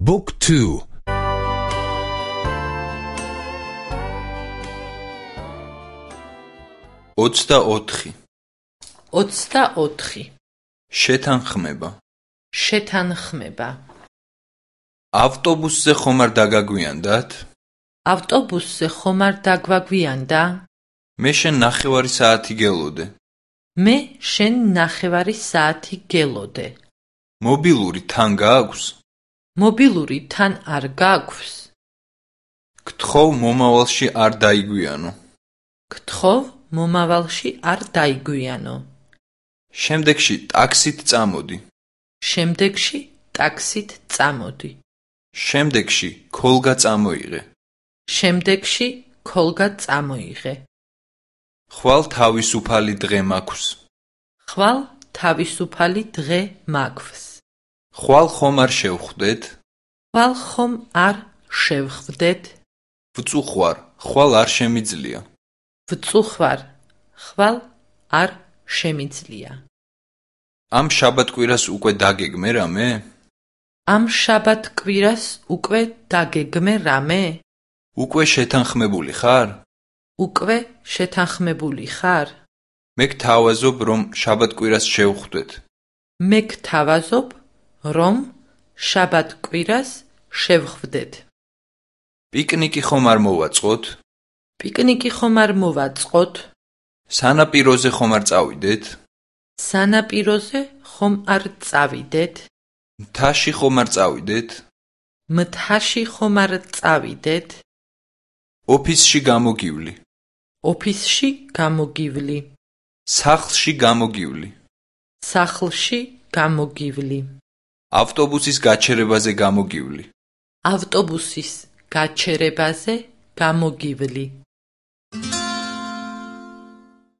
Book 2 24 24 შეთანხმება შეთანხმება ავტობუსზე ხომ არ დაგაგვიანდათ ავტობუსზე ხომ არ დაგვაგვიანდა მე შენ ნახევარი საათი გელოდე მე შენ ნახევარი საათი გელოდე მობილური თან გააქვს მობილური თან არ გაქვს გთხოვ მომავალში არ დაიგვიანო. გთხოვ მომავალში არ დაიგვიანო. შემდეგში ტაქსით წამოდი. შემდეგში ტაქსით წამოდი. შემდეგში ქოლგა წამოიღე. შემდეგში ქოლგა წამოიღე. ხვალ თავისუფალი დღე მაქვს. ხვალ თავისუფალი დღე მაქვს ხვალ ხომ არ შევხვდეთ? ხვალ ხომ არ შევხვდეთ. ვწუხვარ ხვალ არ შემიძლია. ვწუხვარ ხვალ არ შემიძლია. ამ შაბათკვირას უკვე დაგეგმე რამე ამ შაბათ კვირას უკვე დაგეგმე რამე უკვე შეთანხმებული ხარ? უკვე შეთანხმებული ხარ. მე გთავაზობ რომ შაბათკვირას შევხვდეთ. მე გთავაზობ რომ შაბათ კვირას შევხვდეთ. პიკნიკი ხომ არ მოვაწყოთ? პიკნიკი ხომ არ მოვაწყოთ? სანაპიროზე ხომ არ წავიდეთ? სანაპიროზე ხომ არ წავიდეთ? მთაში ხომ არ წავიდეთ? მთაში ხომ არ წავიდეთ? ოფისში გამოგივლი. ოფისში გამოგივლი. სახლში გამოგივლი. სახლში გამოგივლი ავტობუსის გაჩერებაზე გამოგივლი. ავტობუსის გაჩერებაზე გამოგივლი